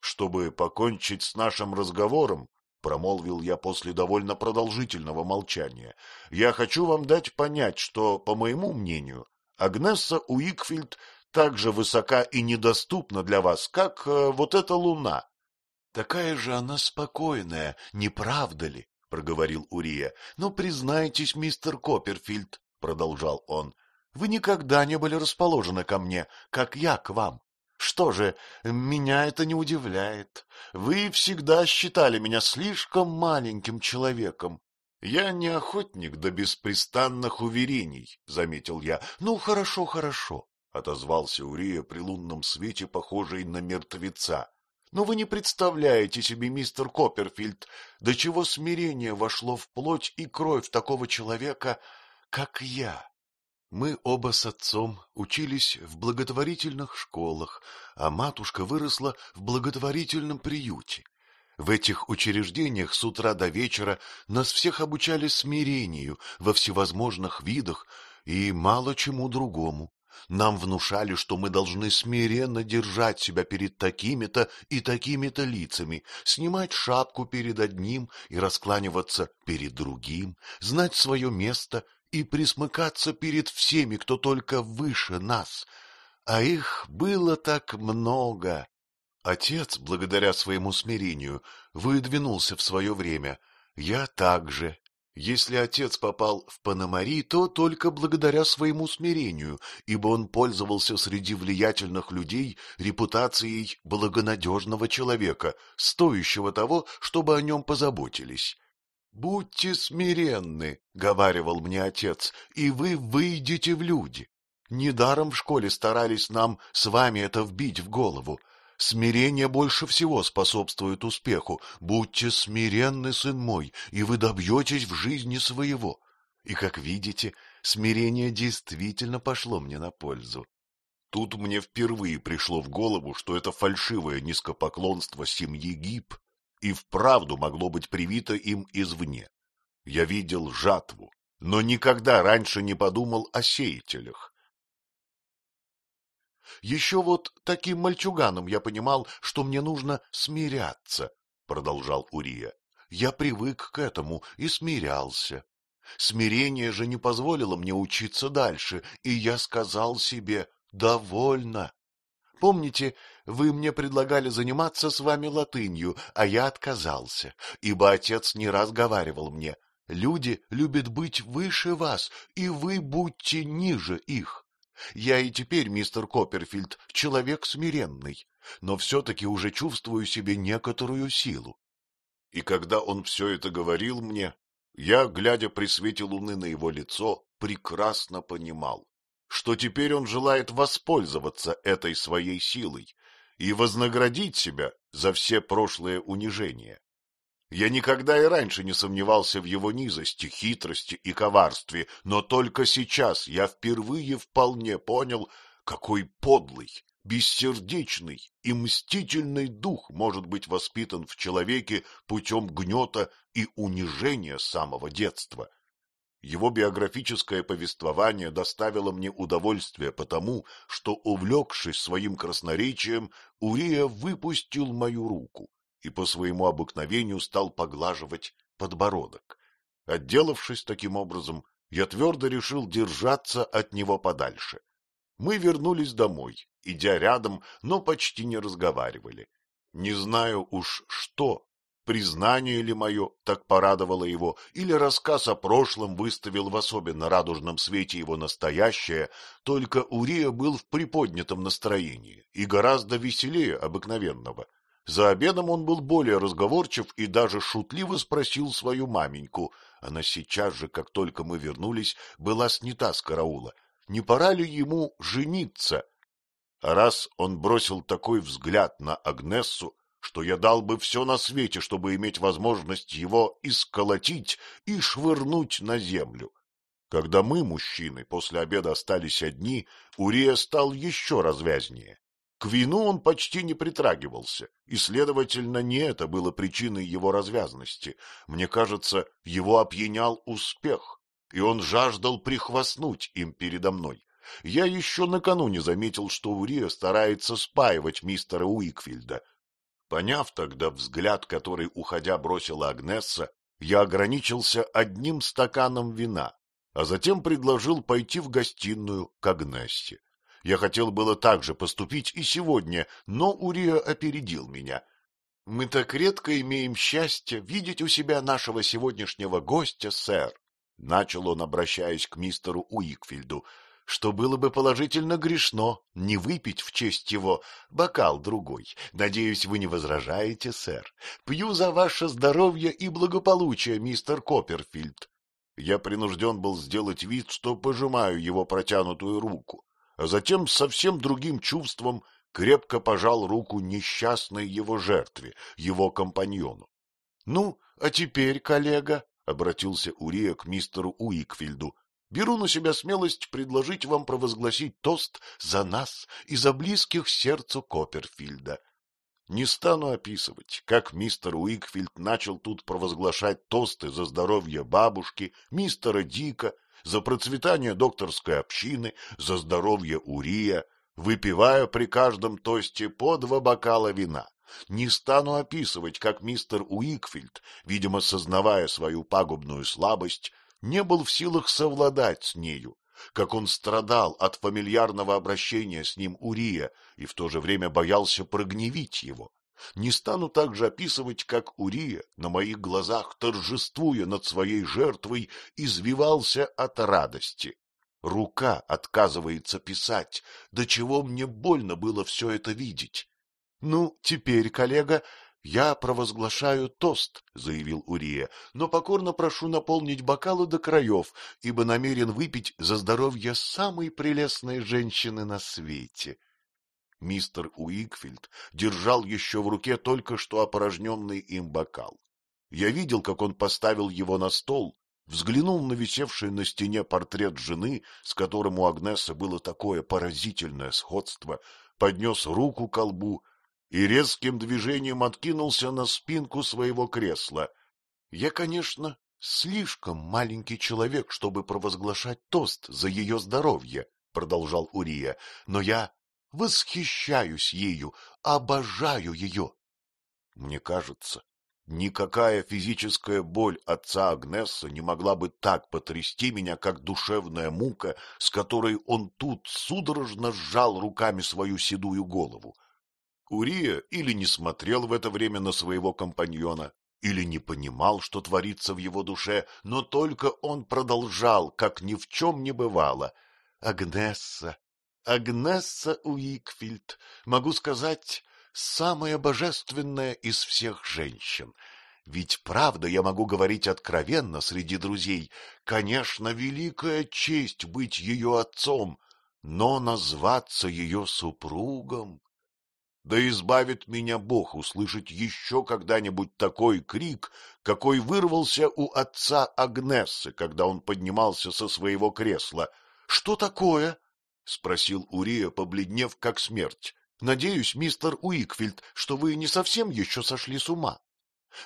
Чтобы покончить с нашим разговором, — промолвил я после довольно продолжительного молчания, — я хочу вам дать понять, что, по моему мнению, Агнесса Уикфилд так же высока и недоступна для вас, как э, вот эта луна. — Такая же она спокойная, не правда ли? — проговорил Урия. — Но признайтесь, мистер Копперфильд, — продолжал он, вы никогда не были расположены ко мне, как я к вам. Что же, меня это не удивляет. Вы всегда считали меня слишком маленьким человеком. Я не охотник до беспрестанных уверений, — заметил я. Ну, хорошо, хорошо, — отозвался Урия при лунном свете, похожий на мертвеца. Но вы не представляете себе, мистер Копперфильд, до чего смирение вошло в плоть и кровь такого человека, как я. Мы оба с отцом учились в благотворительных школах, а матушка выросла в благотворительном приюте. В этих учреждениях с утра до вечера нас всех обучали смирению во всевозможных видах и мало чему другому. Нам внушали, что мы должны смиренно держать себя перед такими-то и такими-то лицами, снимать шапку перед одним и раскланиваться перед другим, знать свое место и присмыкаться перед всеми, кто только выше нас. А их было так много. Отец, благодаря своему смирению, выдвинулся в свое время. Я также если отец попал в Панамари, то только благодаря своему смирению, ибо он пользовался среди влиятельных людей репутацией благонадежного человека, стоящего того, чтобы о нем позаботились. «Будьте смиренны», — говаривал мне отец, — «и вы выйдете в люди». Недаром в школе старались нам с вами это вбить в голову. Смирение больше всего способствует успеху. Будьте смиренны, сын мой, и вы добьетесь в жизни своего. И, как видите, смирение действительно пошло мне на пользу. Тут мне впервые пришло в голову, что это фальшивое низкопоклонство семьи Гиб и вправду могло быть привито им извне. Я видел жатву, но никогда раньше не подумал о сеятелях. Еще вот таким мальчуганом я понимал, что мне нужно смиряться, — продолжал Урия. Я привык к этому и смирялся. Смирение же не позволило мне учиться дальше, и я сказал себе «довольно». Помните, вы мне предлагали заниматься с вами латынью, а я отказался, ибо отец не раз говаривал мне, люди любят быть выше вас, и вы будьте ниже их. Я и теперь, мистер Копперфильд, человек смиренный, но все-таки уже чувствую себе некоторую силу. И когда он все это говорил мне, я, глядя при свете луны на его лицо, прекрасно понимал, что теперь он желает воспользоваться этой своей силой и вознаградить себя за все прошлые унижения. Я никогда и раньше не сомневался в его низости, хитрости и коварстве, но только сейчас я впервые вполне понял, какой подлый, бессердечный и мстительный дух может быть воспитан в человеке путем гнета и унижения с самого детства. Его биографическое повествование доставило мне удовольствие потому, что, увлекшись своим красноречием, Урия выпустил мою руку и по своему обыкновению стал поглаживать подбородок. Отделавшись таким образом, я твердо решил держаться от него подальше. Мы вернулись домой, идя рядом, но почти не разговаривали. Не знаю уж что, признание ли мое так порадовало его, или рассказ о прошлом выставил в особенно радужном свете его настоящее, только Урия был в приподнятом настроении и гораздо веселее обыкновенного — за обедом он был более разговорчив и даже шутливо спросил свою маменьку. Она сейчас же, как только мы вернулись, была снята с караула. Не пора ли ему жениться? Раз он бросил такой взгляд на Агнессу, что я дал бы все на свете, чтобы иметь возможность его исколотить и швырнуть на землю. Когда мы, мужчины, после обеда остались одни, Урия стал еще развязнее. К вину он почти не притрагивался, и, следовательно, не это было причиной его развязности. Мне кажется, его опьянял успех, и он жаждал прихвастнуть им передо мной. Я еще накануне заметил, что Урия старается спаивать мистера Уикфилда. Поняв тогда взгляд, который, уходя, бросила Агнесса, я ограничился одним стаканом вина, а затем предложил пойти в гостиную к Агнессе. Я хотел было так же поступить и сегодня, но Урия опередил меня. — Мы так редко имеем счастье видеть у себя нашего сегодняшнего гостя, сэр, — начал он, обращаясь к мистеру Уикфильду, — что было бы положительно грешно не выпить в честь его бокал другой. Надеюсь, вы не возражаете, сэр. Пью за ваше здоровье и благополучие, мистер Копперфильд. Я принужден был сделать вид, что пожимаю его протянутую руку а затем совсем другим чувством крепко пожал руку несчастной его жертве, его компаньону. — Ну, а теперь, коллега, — обратился Урия к мистеру Уикфильду, — беру на себя смелость предложить вам провозгласить тост за нас и за близких сердцу Копперфильда. Не стану описывать, как мистер Уикфилд начал тут провозглашать тосты за здоровье бабушки, мистера Дика, за процветание докторской общины, за здоровье Урия, выпивая при каждом тосте по два бокала вина. Не стану описывать, как мистер Уикфилд, видимо, сознавая свою пагубную слабость, не был в силах совладать с нею, как он страдал от фамильярного обращения с ним Урия и в то же время боялся прогневить его. Не стану также описывать, как Урия на моих глазах, торжествуя над своей жертвой, извивался от радости. Рука отказывается писать, до чего мне больно было все это видеть. — Ну, теперь, коллега, я провозглашаю тост, — заявил Урия, — но покорно прошу наполнить бокалы до краев, ибо намерен выпить за здоровье самой прелестной женщины на свете. Мистер Уикфилд держал еще в руке только что опорожненный им бокал. Я видел, как он поставил его на стол, взглянул на висевший на стене портрет жены, с которым у Агнесы было такое поразительное сходство, поднес руку к колбу и резким движением откинулся на спинку своего кресла. Я, конечно, слишком маленький человек, чтобы провозглашать тост за ее здоровье, — продолжал Урия, — но я восхищаюсь ею, обожаю ее. Мне кажется, никакая физическая боль отца Агнесса не могла бы так потрясти меня, как душевная мука, с которой он тут судорожно сжал руками свою седую голову. Урия или не смотрел в это время на своего компаньона, или не понимал, что творится в его душе, но только он продолжал, как ни в чем не бывало. Агнесса, Агнесса Уикфильд, могу сказать, самая божественная из всех женщин. Ведь правда я могу говорить откровенно среди друзей. Конечно, великая честь быть ее отцом, но назваться ее супругом да избавит меня Бог услышать еще когда-нибудь такой крик, какой вырвался у отца Агнессы, когда он поднимался со своего кресла. — Что такое? — спросил Урия, побледнев как смерть. — Надеюсь, мистер Уикфилд, что вы не совсем еще сошли с ума.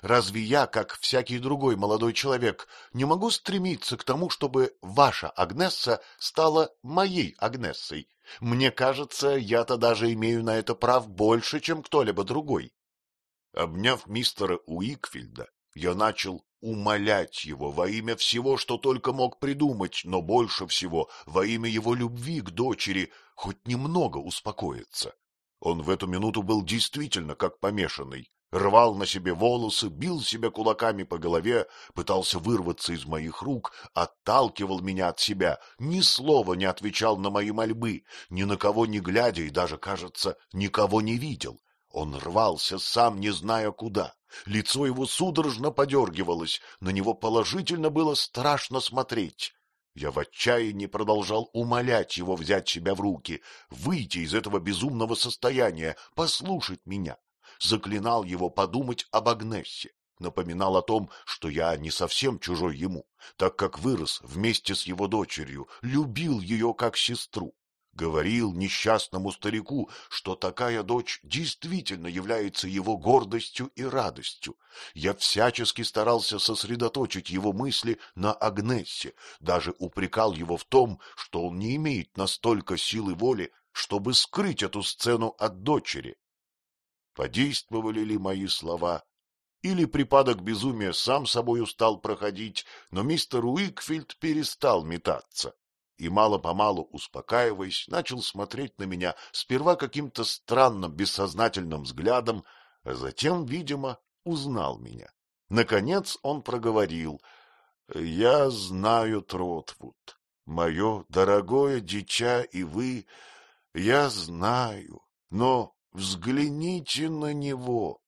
Разве я, как всякий другой молодой человек, не могу стремиться к тому, чтобы ваша Агнесса стала моей Агнессой? Мне кажется, я-то даже имею на это прав больше, чем кто-либо другой. Обняв мистера Уикфилда, я начал умолять его во имя всего, что только мог придумать, но больше всего во имя его любви к дочери хоть немного успокоиться. Он в эту минуту был действительно как помешанный рвал на себе волосы, бил себя кулаками по голове, пытался вырваться из моих рук, отталкивал меня от себя, ни слова не отвечал на мои мольбы, ни на кого не глядя и даже, кажется, никого не видел. Он рвался, сам не зная куда. Лицо его судорожно подергивалось, на него положительно было страшно смотреть. Я в отчаянии продолжал умолять его взять себя в руки, выйти из этого безумного состояния, послушать меня заклинал его подумать об Агнессе, напоминал о том, что я не совсем чужой ему, так как вырос вместе с его дочерью, любил ее как сестру. Говорил несчастному старику, что такая дочь действительно является его гордостью и радостью. Я всячески старался сосредоточить его мысли на Агнессе, даже упрекал его в том, что он не имеет настолько силы воли, чтобы скрыть эту сцену от дочери. Подействовали ли мои слова? Или припадок безумия сам собой устал проходить, но мистер Уикфилд перестал метаться и, мало-помалу успокаиваясь, начал смотреть на меня сперва каким-то странным бессознательным взглядом, а затем, видимо, узнал меня. Наконец он проговорил. — Я знаю, Тротвуд, мое дорогое дитя и вы, я знаю, но Взгляните на него!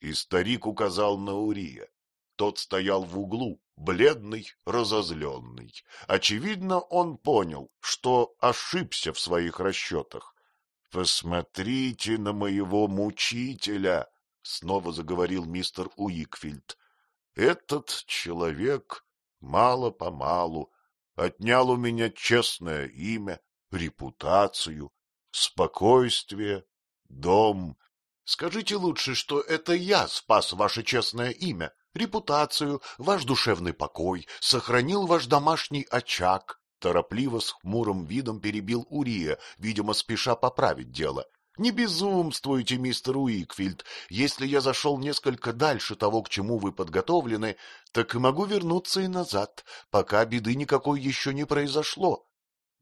И старик указал на Урия. Тот стоял в углу, бледный, разозленный. Очевидно, он понял, что ошибся в своих расчетах. — Посмотрите на моего мучителя! — снова заговорил мистер Уикфилд. — Этот человек мало-помалу отнял у меня честное имя, репутацию, спокойствие, дом.
Скажите лучше, что это я спас ваше честное имя, репутацию, ваш душевный покой, сохранил ваш домашний очаг. Торопливо с хмурым видом перебил Урия, видимо, спеша поправить дело. Не безумствуйте, мистер Уикфилд. Если я зашел несколько дальше того, к чему вы подготовлены, так и могу вернуться и назад, пока беды никакой еще не произошло.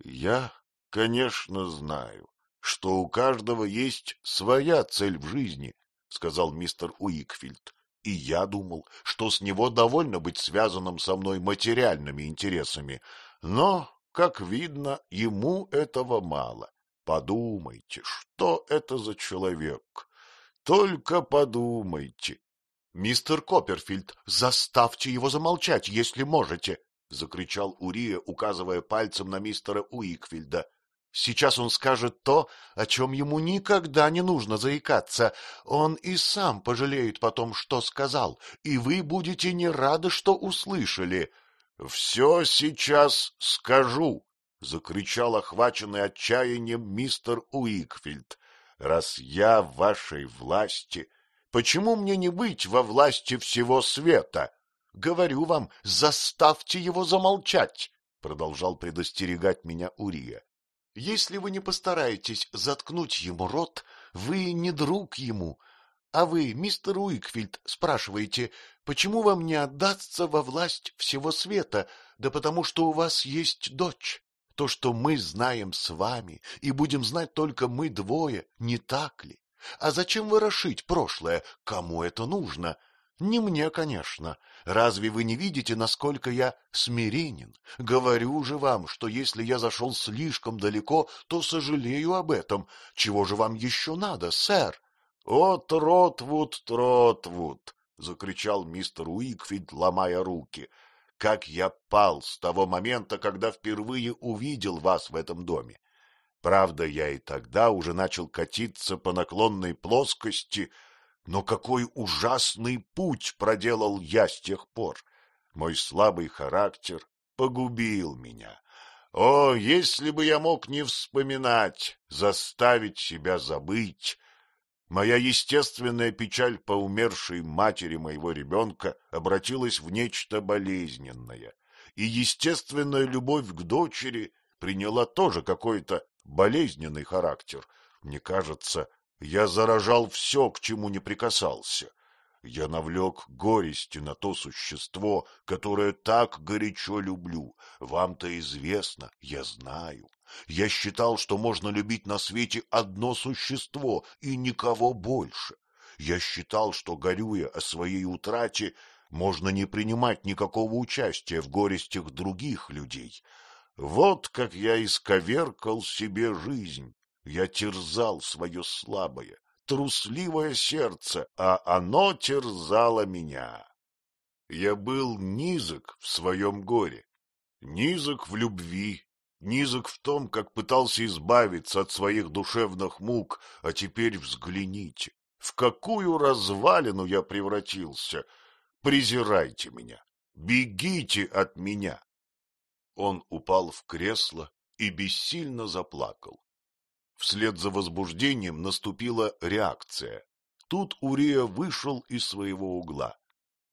Я, конечно, знаю, что у каждого есть своя цель в жизни, сказал мистер Уикфилд. И я думал, что с него довольно быть связанным со мной материальными интересами, но, как видно, ему этого мало. Подумайте, что это за человек? Только подумайте.
— Мистер Копперфильд, заставьте его замолчать, если можете! — закричал Урия, указывая пальцем на мистера Уикфильда. — Сейчас он скажет то, о чем ему никогда не нужно заикаться. Он и сам пожалеет потом, что сказал, и вы будете не рады, что услышали.
— Все сейчас скажу, — закричал охваченный отчаянием мистер Уикфилд. — Раз я в вашей власти, почему мне не быть во власти всего света?
— Говорю вам, заставьте его замолчать, — продолжал предостерегать меня Урия. — Если вы не постараетесь заткнуть ему рот, вы не друг ему. А вы, мистер Уикфилд, спрашиваете, почему вам не отдаться во власть всего света, да потому что у вас есть дочь. То, что мы знаем с вами, и будем знать только мы двое, не так ли? А зачем ворошить прошлое? Кому это нужно? Не мне, конечно. Разве вы не видите, насколько я смиренен? Говорю же вам, что если я зашел слишком далеко, то сожалею об этом. Чего же вам еще надо, сэр?
— О, Тротвуд, Тротвуд! — закричал мистер Уикфилд, ломая руки как я пал с того момента, когда впервые увидел вас в этом доме. Правда, я и тогда уже начал катиться по наклонной плоскости, но какой ужасный путь проделал я с тех пор. Мой слабый характер погубил меня. О, если бы я мог не вспоминать, заставить себя забыть, Моя естественная печаль по умершей матери моего ребенка обратилась в нечто болезненное, и естественная любовь к дочери приняла тоже какой-то болезненный характер. Мне кажется, я заражал все, к чему не прикасался. Я навлек горести на то существо, которое так горячо люблю. Вам-то известно, я знаю. Я считал, что можно любить на свете одно существо и никого больше. Я считал, что, горюя о своей утрате, можно не принимать никакого участия в горестях других людей. Вот как я исковеркал себе жизнь. Я терзал свое слабое, трусливое сердце, а оно терзало меня. Я был низок в своем горе, низок в любви низок в том, как пытался избавиться от своих душевных мук, а теперь взгляните, в какую развалину я превратился. Презирайте меня, бегите от меня. Он упал в кресло и бессильно заплакал. Вслед за возбуждением наступила реакция. Тут Урия вышел из своего угла.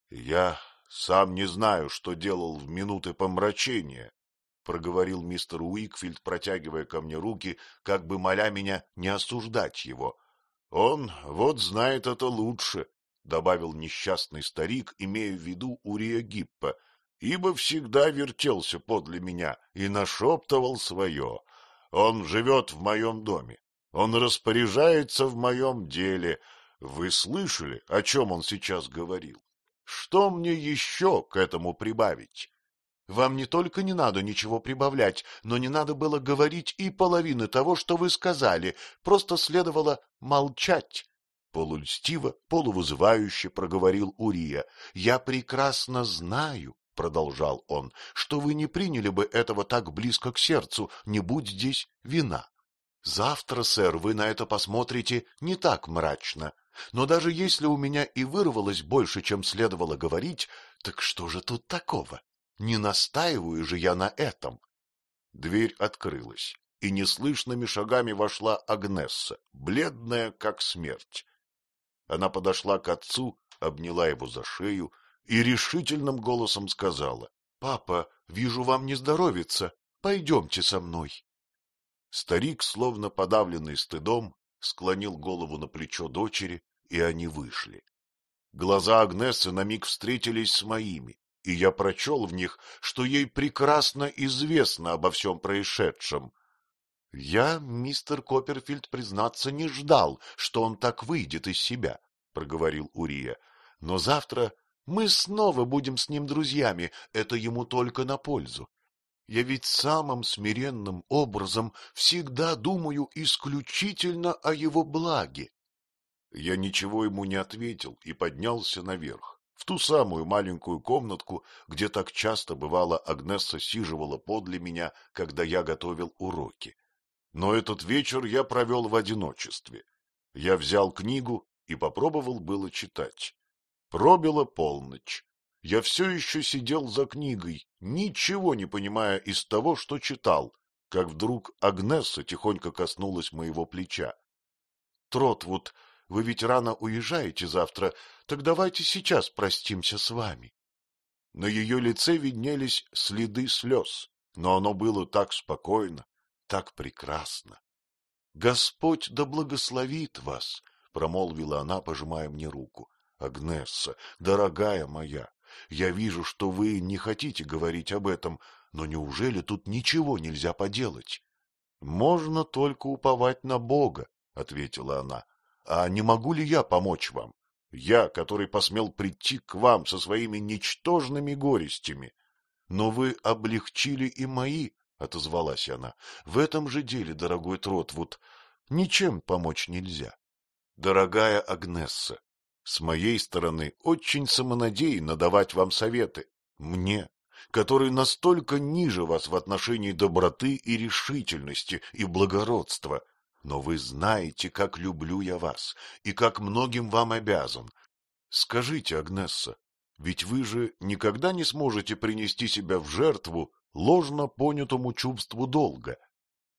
Я сам не знаю, что делал в минуты помрачения, — проговорил мистер Уикфилд, протягивая ко мне руки, как бы моля меня не осуждать его. — Он вот знает это лучше, — добавил несчастный старик, имея в виду Урия Гиппа, ибо всегда вертелся подле меня и нашептывал свое. Он живет в моем доме, он распоряжается в моем деле. Вы слышали, о чем он сейчас говорил? Что мне еще к этому прибавить? Вам не только не надо ничего прибавлять, но не надо было говорить и половины того, что вы сказали, просто следовало молчать. Полульстиво, полувызывающе проговорил Урия. — Я прекрасно знаю, — продолжал он, — что вы не приняли бы этого так близко к сердцу, не будь здесь вина. Завтра, сэр, вы на это посмотрите не так мрачно. Но даже если у меня и вырвалось больше, чем следовало говорить, так что же тут такого?
Не настаиваю же я на этом.
Дверь открылась, и неслышными шагами вошла Агнесса, бледная, как смерть. Она подошла к отцу, обняла его за шею и решительным голосом сказала. — Папа, вижу, вам не здоровится. Пойдемте со мной. Старик, словно подавленный стыдом, склонил голову на плечо дочери, и они вышли. Глаза Агнессы на миг встретились с моими, и я прочел в них, что ей прекрасно известно обо всем происшедшем. — Я, мистер Копперфильд, признаться, не ждал, что он так выйдет из себя, — проговорил Урия. — Но завтра мы снова будем с ним друзьями, это ему только на пользу. Я ведь самым смиренным образом всегда думаю исключительно о его благе. Я ничего ему не ответил и поднялся наверх, в ту самую маленькую комнатку, где так часто бывало Агнесса сиживала подле меня, когда я готовил уроки. Но этот вечер я провел в одиночестве. Я взял книгу и попробовал было читать. Пробила полночь. Я все еще сидел за книгой, ничего не понимая из того, что читал, как вдруг Агнесса тихонько коснулась моего плеча. — Тротвуд, вы ведь рано уезжаете завтра, так давайте сейчас простимся с вами. На ее лице виднелись следы слез, но оно было так спокойно, так прекрасно. — Господь да благословит вас, — промолвила она, пожимая мне руку. — Агнесса, дорогая моя, я вижу, что вы не хотите говорить об этом, но неужели тут ничего нельзя поделать? — Можно только уповать на Бога, — ответила она. — А не могу ли я помочь вам? Я, который посмел прийти к вам со своими ничтожными горестями. Но вы облегчили и мои, — отозвалась она. — В этом же деле, дорогой Тротвуд, ничем помочь нельзя. Дорогая Агнесса, с моей стороны очень самонадеянно давать вам советы. Мне, который настолько ниже вас в отношении доброты и решительности и благородства. Но вы знаете, как люблю я вас и как многим вам обязан. Скажите, Агнесса, ведь вы же никогда не сможете принести себя в жертву ложно понятому чувству долга.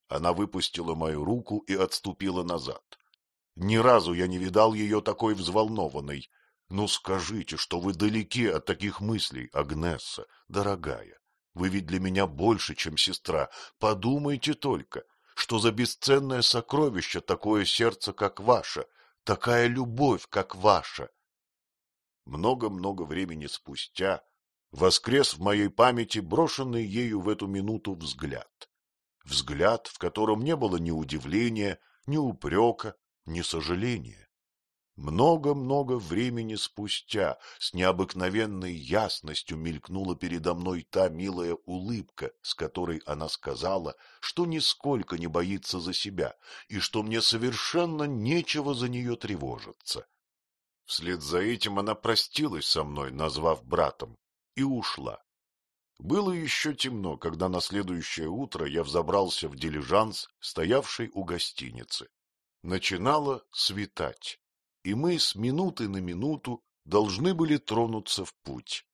Она выпустила мою руку и отступила назад. Ни разу я не видал ее такой взволнованной. Ну скажите, что вы далеки от таких мыслей, Агнесса, дорогая. Вы ведь для меня больше, чем сестра. Подумайте только, что за бесценное сокровище такое сердце, как ваше, такая любовь, как ваша. Много-много времени спустя воскрес в моей памяти брошенный ею в эту минуту взгляд. Взгляд, в котором не было ни удивления, ни упрека, ни сожаления. Много-много времени спустя с необыкновенной ясностью мелькнула передо мной та милая улыбка, с которой она сказала, что нисколько не боится за себя и что мне совершенно нечего за нее тревожиться. Вслед за этим она простилась со мной, назвав братом, и ушла. Было еще темно, когда на следующее утро я взобрался в дилижанс, стоявший у гостиницы. Начинало светать, и мы с минуты на минуту должны были тронуться в путь.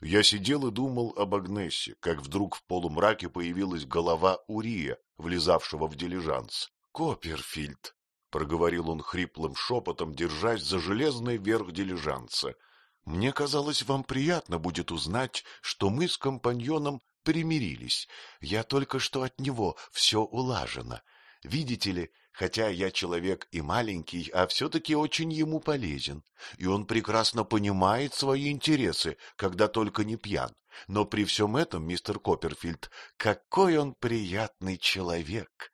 Я сидел и думал об Агнессе, как вдруг в полумраке появилась голова Урия, влезавшего в дилижанс. — Копперфильд, — проговорил он хриплым шепотом, держась за железный верх дилижанса, — мне казалось, вам приятно будет узнать, что мы с компаньоном примирились. Я только что от него все улажено. Видите ли, хотя я человек и маленький, а все-таки очень ему полезен, и он прекрасно понимает свои интересы, когда только не пьян. Но при всем этом, мистер Копперфильд, какой он приятный человек!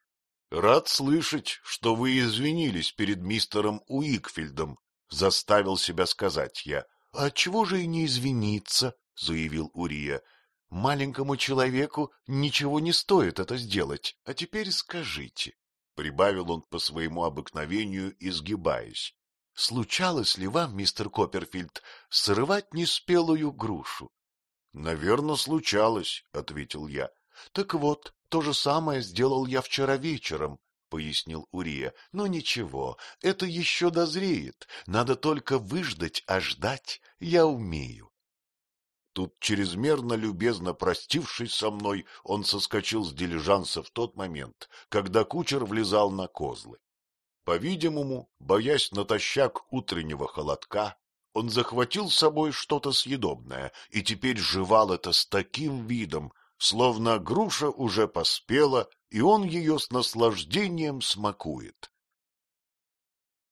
— Рад слышать, что вы извинились перед мистером Уикфильдом, — заставил себя сказать я. — А чего же и не извиниться, — заявил Урия. — Маленькому человеку ничего не стоит это сделать. А теперь скажите, прибавил он по своему обыкновению, изгибаясь. — Случалось ли вам, мистер Копперфильд, срывать неспелую грушу? — Наверно, случалось, — ответил я. — Так вот, то же самое сделал я вчера вечером, — пояснил Урия. — Но ничего, это еще дозреет. Надо только выждать, а ждать я умею. Тут, чрезмерно любезно простившись со мной, он соскочил с дилижанса в тот момент, когда кучер влезал на козлы. По-видимому, боясь натощак утреннего холодка, он захватил с собой что-то съедобное и теперь жевал это с таким видом, словно груша уже поспела, и он ее с наслаждением смакует.